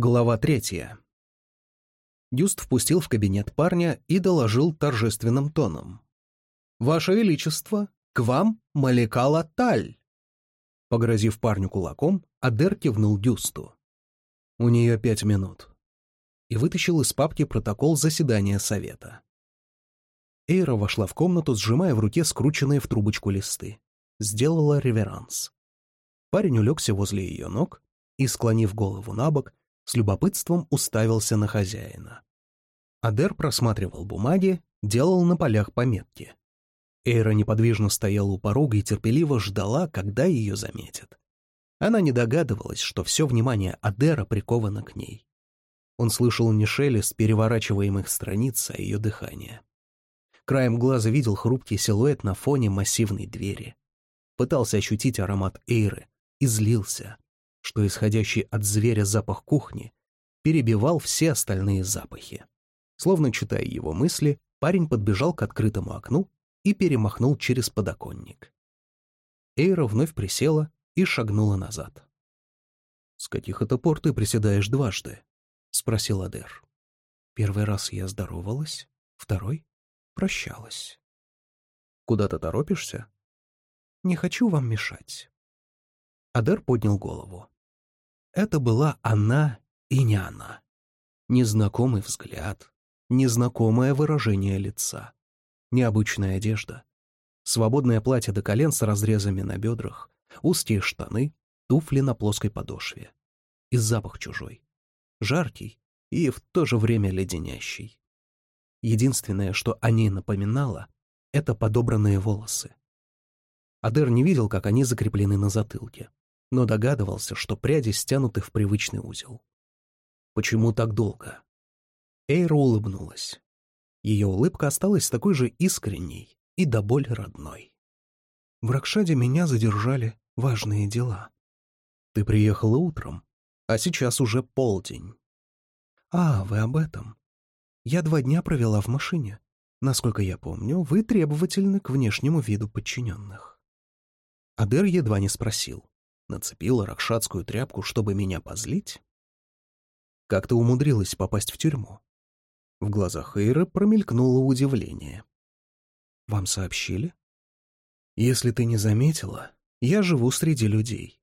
Глава третья. Дюст впустил в кабинет парня и доложил торжественным тоном. «Ваше Величество, к вам Маликала Таль!» Погрозив парню кулаком, Адер кивнул Дюсту. «У нее пять минут». И вытащил из папки протокол заседания совета. Эйра вошла в комнату, сжимая в руке скрученные в трубочку листы. Сделала реверанс. Парень улегся возле ее ног и, склонив голову на бок, с любопытством уставился на хозяина. Адер просматривал бумаги, делал на полях пометки. Эйра неподвижно стояла у порога и терпеливо ждала, когда ее заметят. Она не догадывалась, что все внимание Адера приковано к ней. Он слышал не шелест переворачиваемых страниц, а ее дыхание. Краем глаза видел хрупкий силуэт на фоне массивной двери. Пытался ощутить аромат Эйры и злился, что исходящий от зверя запах кухни перебивал все остальные запахи. Словно читая его мысли, парень подбежал к открытому окну и перемахнул через подоконник. Эйра вновь присела и шагнула назад. «С каких это пор ты приседаешь дважды?» — спросил Адер. «Первый раз я здоровалась, второй — прощалась». «Куда ты торопишься?» «Не хочу вам мешать». Адер поднял голову. Это была она и не она. Незнакомый взгляд, незнакомое выражение лица, необычная одежда, свободное платье до колен с разрезами на бедрах, узкие штаны, туфли на плоской подошве. И запах чужой. Жаркий и в то же время леденящий. Единственное, что о ней напоминало, — это подобранные волосы. Адер не видел, как они закреплены на затылке но догадывался, что пряди стянуты в привычный узел. «Почему так долго?» Эйра улыбнулась. Ее улыбка осталась такой же искренней и до боли родной. «В Ракшаде меня задержали важные дела. Ты приехала утром, а сейчас уже полдень». «А, вы об этом. Я два дня провела в машине. Насколько я помню, вы требовательны к внешнему виду подчиненных». Адер едва не спросил нацепила ракшатскую тряпку, чтобы меня позлить? Как ты умудрилась попасть в тюрьму? В глазах Эйры промелькнуло удивление. Вам сообщили? Если ты не заметила, я живу среди людей.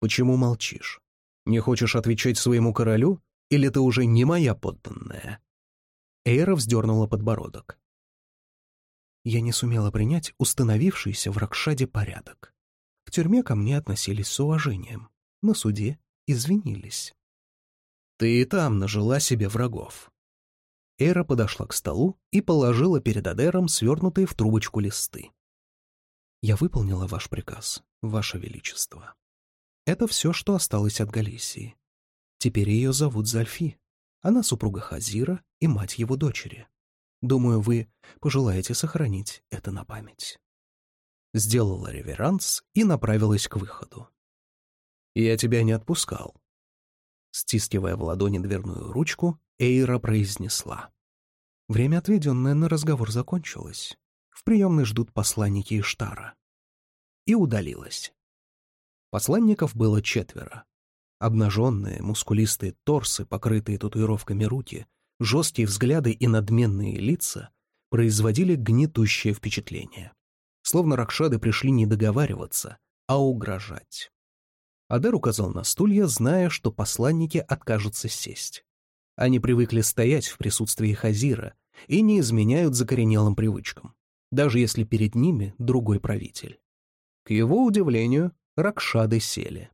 Почему молчишь? Не хочешь отвечать своему королю, или ты уже не моя подданная? Эйра вздернула подбородок. Я не сумела принять установившийся в Ракшаде порядок. В тюрьме ко мне относились с уважением, на суде извинились. «Ты и там нажила себе врагов». Эра подошла к столу и положила перед Адером свернутые в трубочку листы. «Я выполнила ваш приказ, ваше величество. Это все, что осталось от Галисии. Теперь ее зовут Зальфи. Она супруга Хазира и мать его дочери. Думаю, вы пожелаете сохранить это на память» сделала реверанс и направилась к выходу. «Я тебя не отпускал». Стискивая в ладони дверную ручку, Эйра произнесла. Время, отведенное на разговор, закончилось. В приемной ждут посланники Иштара. И удалилась. Посланников было четверо. Обнаженные, мускулистые торсы, покрытые татуировками руки, жесткие взгляды и надменные лица производили гнетущее впечатление словно ракшады пришли не договариваться, а угрожать. Адар указал на стулья, зная, что посланники откажутся сесть. Они привыкли стоять в присутствии Хазира и не изменяют закоренелым привычкам, даже если перед ними другой правитель. К его удивлению, ракшады сели.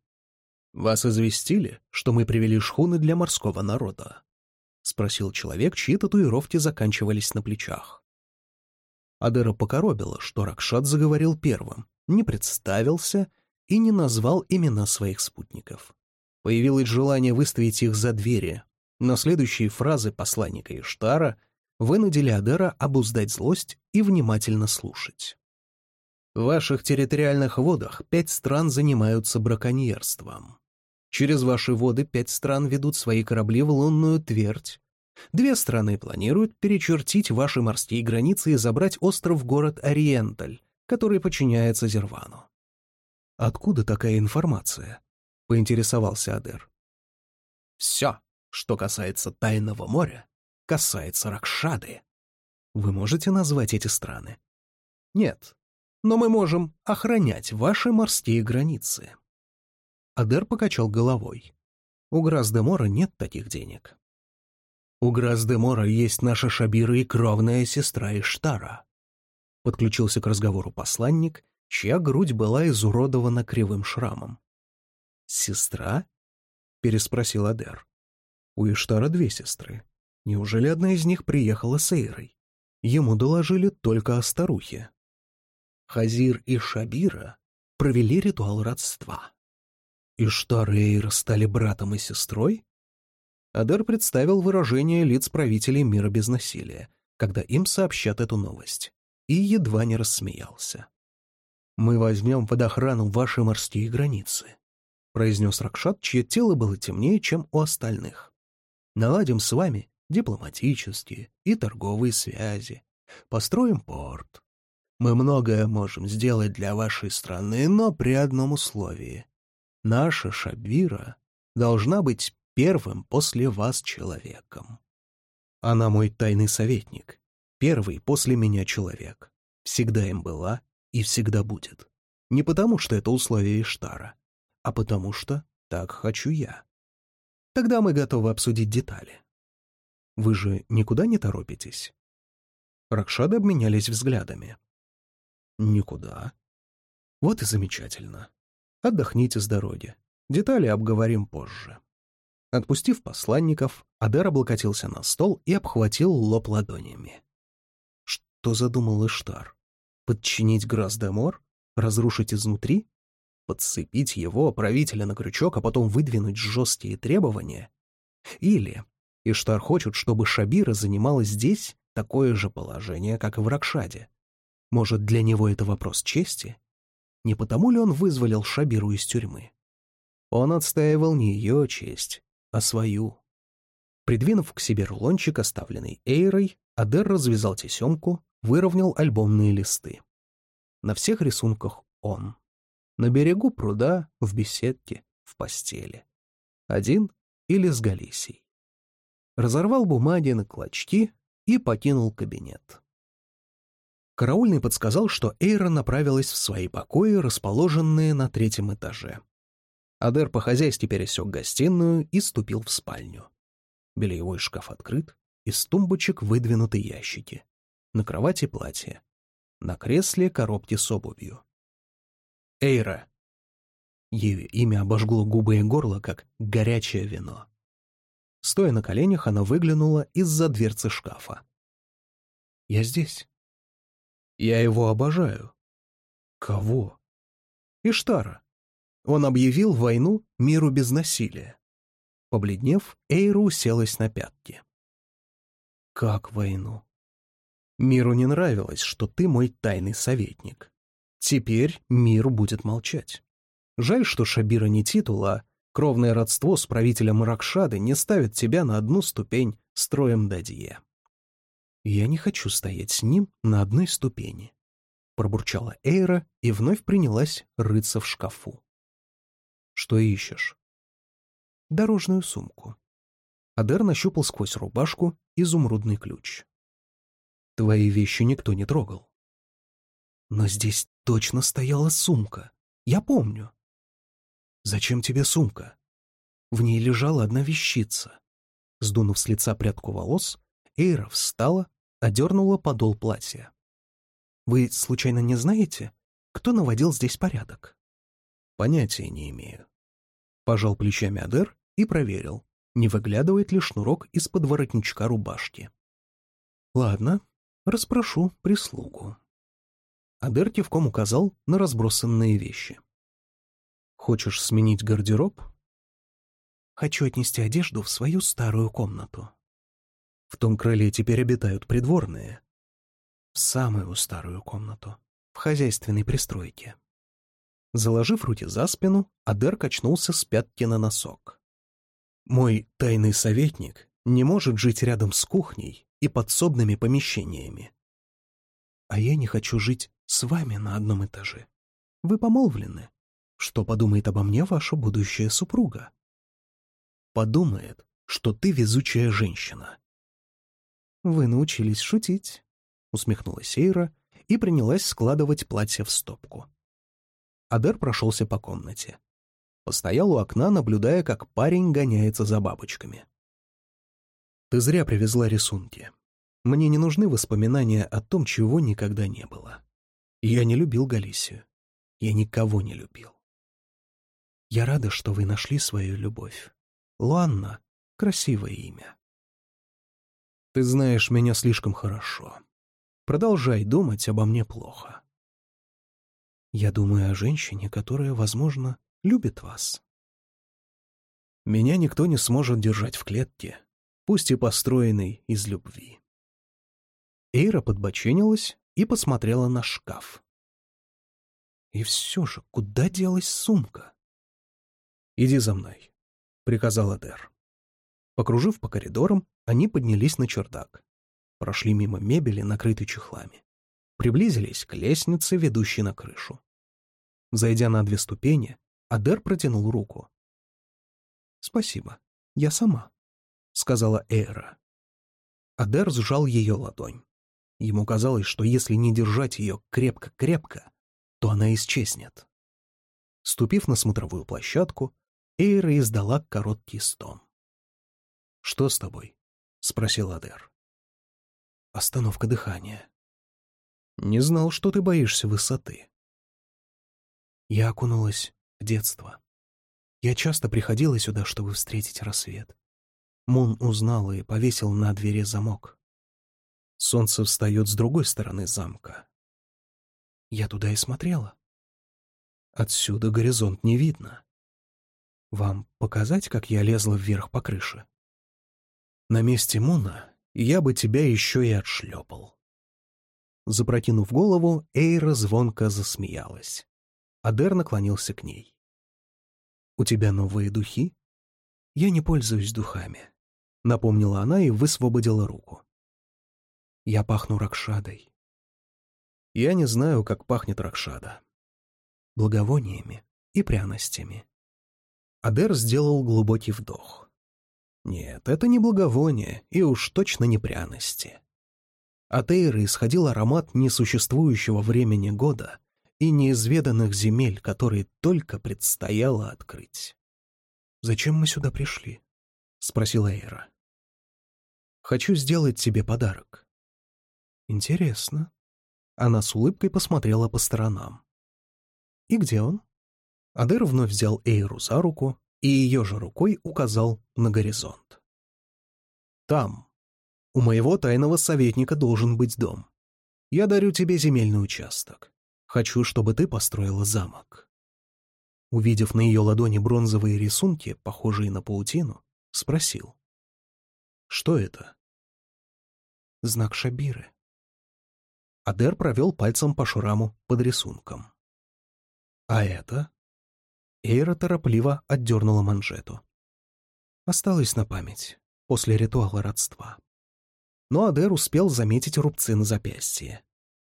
«Вас известили, что мы привели шхуны для морского народа?» — спросил человек, чьи татуировки заканчивались на плечах. Адера покоробила, что Ракшат заговорил первым, не представился и не назвал имена своих спутников. Появилось желание выставить их за двери, но следующие фразы посланника Иштара вынудили Адера обуздать злость и внимательно слушать. В ваших территориальных водах пять стран занимаются браконьерством. Через ваши воды пять стран ведут свои корабли в лунную твердь, Две страны планируют перечертить ваши морские границы и забрать остров-город Ориенталь, который подчиняется Зервану. «Откуда такая информация?» — поинтересовался Адер. «Все», Что касается Тайного моря, касается Ракшады. Вы можете назвать эти страны? Нет, но мы можем охранять ваши морские границы. Адер покачал головой. У Грас-де-Мора нет таких денег. У Грас-де-Мора есть наша Шабира и кровная сестра Иштара. Подключился к разговору посланник, чья грудь была изуродована кривым шрамом. «Сестра?» — переспросил Адер. «У Иштара две сестры. Неужели одна из них приехала с Эйрой? Ему доложили только о старухе. Хазир и Шабира провели ритуал родства. Иштар и Эйра стали братом и сестрой? Адер представил выражение лиц правителей мира без насилия, когда им сообщат эту новость, и едва не рассмеялся. «Мы возьмем под охрану ваши морские границы», — произнес Ракшат, чье тело было темнее, чем у остальных. «Наладим с вами дипломатические и торговые связи, построим порт. Мы многое можем сделать для вашей страны, но при одном условии. Наша Шабира должна быть первым после вас человеком. Она мой тайный советник, первый после меня человек. Всегда им была и всегда будет. Не потому, что это условие Иштара, а потому что так хочу я. Тогда мы готовы обсудить детали. Вы же никуда не торопитесь?» Ракшады обменялись взглядами. «Никуда». «Вот и замечательно. Отдохните с дороги. Детали обговорим позже». Отпустив посланников, Адар облокотился на стол и обхватил лоб ладонями. Что задумал Иштар? Подчинить Грас-де-Мор? Разрушить изнутри? Подцепить его, правителя, на крючок, а потом выдвинуть жесткие требования? Или Иштар хочет, чтобы Шабира занимала здесь такое же положение, как и в Ракшаде. Может, для него это вопрос чести? Не потому ли он вызволил Шабиру из тюрьмы? Он отстаивал не ее честь, а свою. Придвинув к себе рулончик, оставленный Эйрой, Адер развязал тесемку, выровнял альбомные листы. На всех рисунках он. На берегу пруда, в беседке, в постели. Один или с Галисией разорвал бумаги на клочки и покинул кабинет. Караульный подсказал, что Эйра направилась в свои покои, расположенные на третьем этаже. Адер по-хозяйски пересек гостиную и ступил в спальню. Бельевой шкаф открыт, из тумбочек выдвинуты ящики. На кровати платье. На кресле коробки с обувью. Эйра. Ее имя обожгло губы и горло, как горячее вино. Стоя на коленях, она выглянула из-за дверцы шкафа. «Я здесь. Я его обожаю». «Кого?» «Иштара. Он объявил войну миру без насилия». Побледнев, Эйра уселась на пятки. «Как войну?» «Миру не нравилось, что ты мой тайный советник. Теперь мир будет молчать. Жаль, что Шабира не титул, а Кровное родство с правителем Ракшады не ставит тебя на одну ступень с Троем Дадье. «Я не хочу стоять с ним на одной ступени», — пробурчала Эйра и вновь принялась рыться в шкафу. «Что ищешь?» «Дорожную сумку». Адер нащупал сквозь рубашку изумрудный ключ. «Твои вещи никто не трогал». «Но здесь точно стояла сумка. Я помню». «Зачем тебе сумка?» В ней лежала одна вещица. Сдунув с лица прядку волос, Эйра встала, одернула подол платья. «Вы, случайно, не знаете, кто наводил здесь порядок?» «Понятия не имею». Пожал плечами Адер и проверил, не выглядывает ли шнурок из-под воротничка рубашки. «Ладно, расспрошу прислугу». Адер кивком указал на разбросанные вещи. Хочешь сменить гардероб? Хочу отнести одежду в свою старую комнату. В том крыле теперь обитают придворные. В самую старую комнату, в хозяйственной пристройке. Заложив руки за спину, Адер качнулся с пятки на носок. Мой тайный советник не может жить рядом с кухней и подсобными помещениями. А я не хочу жить с вами на одном этаже. Вы помолвлены. Что подумает обо мне ваша будущая супруга? Подумает, что ты везучая женщина». «Вы научились шутить», — усмехнулась Сейра и принялась складывать платье в стопку. Адер прошелся по комнате. Постоял у окна, наблюдая, как парень гоняется за бабочками. «Ты зря привезла рисунки. Мне не нужны воспоминания о том, чего никогда не было. Я не любил Галисию. Я никого не любил. Я рада, что вы нашли свою любовь. Луанна — красивое имя. Ты знаешь меня слишком хорошо. Продолжай думать обо мне плохо. Я думаю о женщине, которая, возможно, любит вас. Меня никто не сможет держать в клетке, пусть и построенной из любви. Эйра подбоченилась и посмотрела на шкаф. И все же, куда делась сумка? «Иди за мной», — приказал Адер. Покружив по коридорам, они поднялись на чердак. Прошли мимо мебели, накрытой чехлами. Приблизились к лестнице, ведущей на крышу. Зайдя на две ступени, Адер протянул руку. «Спасибо, я сама», — сказала Эйра. Адер сжал ее ладонь. Ему казалось, что если не держать ее крепко-крепко, то она исчезнет. Ступив на смотровую площадку, Эйра издала короткий стон. «Что с тобой?» — спросил Адер. «Остановка дыхания». «Не знал, что ты боишься высоты». Я окунулась в детство. Я часто приходила сюда, чтобы встретить рассвет. Мун узнал и повесил на двери замок. Солнце встает с другой стороны замка. Я туда и смотрела. Отсюда горизонт не видно. Вам показать, как я лезла вверх по крыше? На месте Муна я бы тебя еще и отшлепал. Запрокинув голову, Эйра звонко засмеялась. Адер наклонился к ней. «У тебя новые духи?» «Я не пользуюсь духами», — напомнила она и высвободила руку. «Я пахну Ракшадой». «Я не знаю, как пахнет Ракшада». «Благовониями и пряностями», Адер сделал глубокий вдох. Нет, это не благовоние и уж точно не пряности. От Эйры исходил аромат несуществующего времени года и неизведанных земель, которые только предстояло открыть. «Зачем мы сюда пришли?» — спросила Эйра. «Хочу сделать тебе подарок». «Интересно». Она с улыбкой посмотрела по сторонам. «И где он?» Адер вновь взял Эйру за руку и ее же рукой указал на горизонт. «Там. У моего тайного советника должен быть дом. Я дарю тебе земельный участок. Хочу, чтобы ты построила замок». Увидев на ее ладони бронзовые рисунки, похожие на паутину, спросил. «Что это?» «Знак Шабиры». Адер провел пальцем по шраму под рисунком. «А это?» Эйра торопливо отдернула манжету. Осталось на память, после ритуала родства. Но Адер успел заметить рубцы на запястье.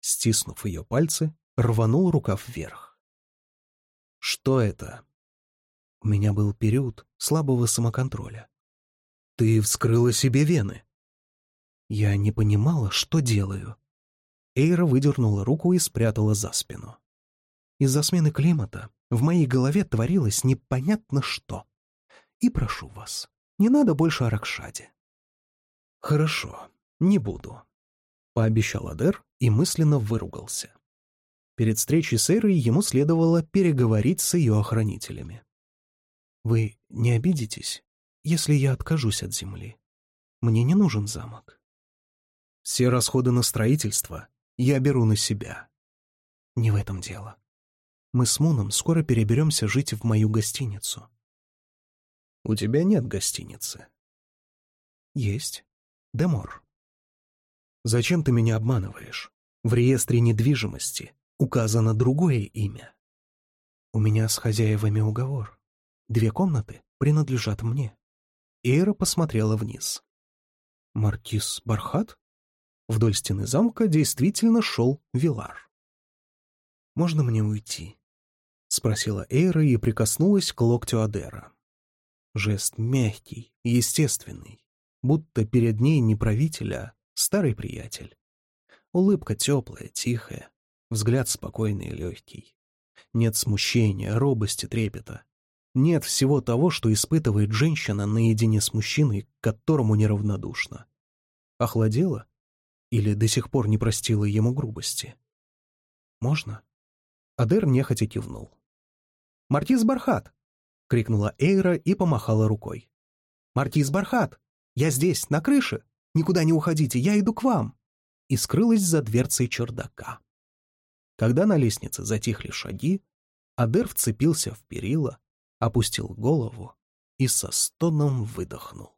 Стиснув ее пальцы, рванул рукав вверх. «Что это?» У меня был период слабого самоконтроля. «Ты вскрыла себе вены». Я не понимала, что делаю. Эйра выдернула руку и спрятала за спину. Из-за смены климата в моей голове творилось непонятно что. И прошу вас, не надо больше о Ракшаде. Хорошо, не буду, — пообещал Адер и мысленно выругался. Перед встречей с Эрой ему следовало переговорить с ее охранителями. «Вы не обидитесь, если я откажусь от земли? Мне не нужен замок. Все расходы на строительство я беру на себя. Не в этом дело. Мы с Муном скоро переберемся жить в мою гостиницу. У тебя нет гостиницы. Есть. Демор. Зачем ты меня обманываешь? В реестре недвижимости указано другое имя. У меня с хозяевами уговор. Две комнаты принадлежат мне. Эйра посмотрела вниз. Маркиз Бархат? Вдоль стены замка действительно шел Вилар. «Можно мне уйти?» — спросила Эйра и прикоснулась к локтю Адера. Жест мягкий, естественный, будто перед ней не правитель, а старый приятель. Улыбка теплая, тихая, взгляд спокойный и легкий. Нет смущения, робости, трепета. Нет всего того, что испытывает женщина наедине с мужчиной, к которому неравнодушна. Охладела? Или до сих пор не простила ему грубости? «Можно?» Адер нехотя кивнул. «Мартис Бархат!» — крикнула Эйра и помахала рукой. «Мартис Бархат! Я здесь, на крыше! Никуда не уходите, я иду к вам!» И скрылась за дверцей чердака. Когда на лестнице затихли шаги, Адер вцепился в перила, опустил голову и со стоном выдохнул.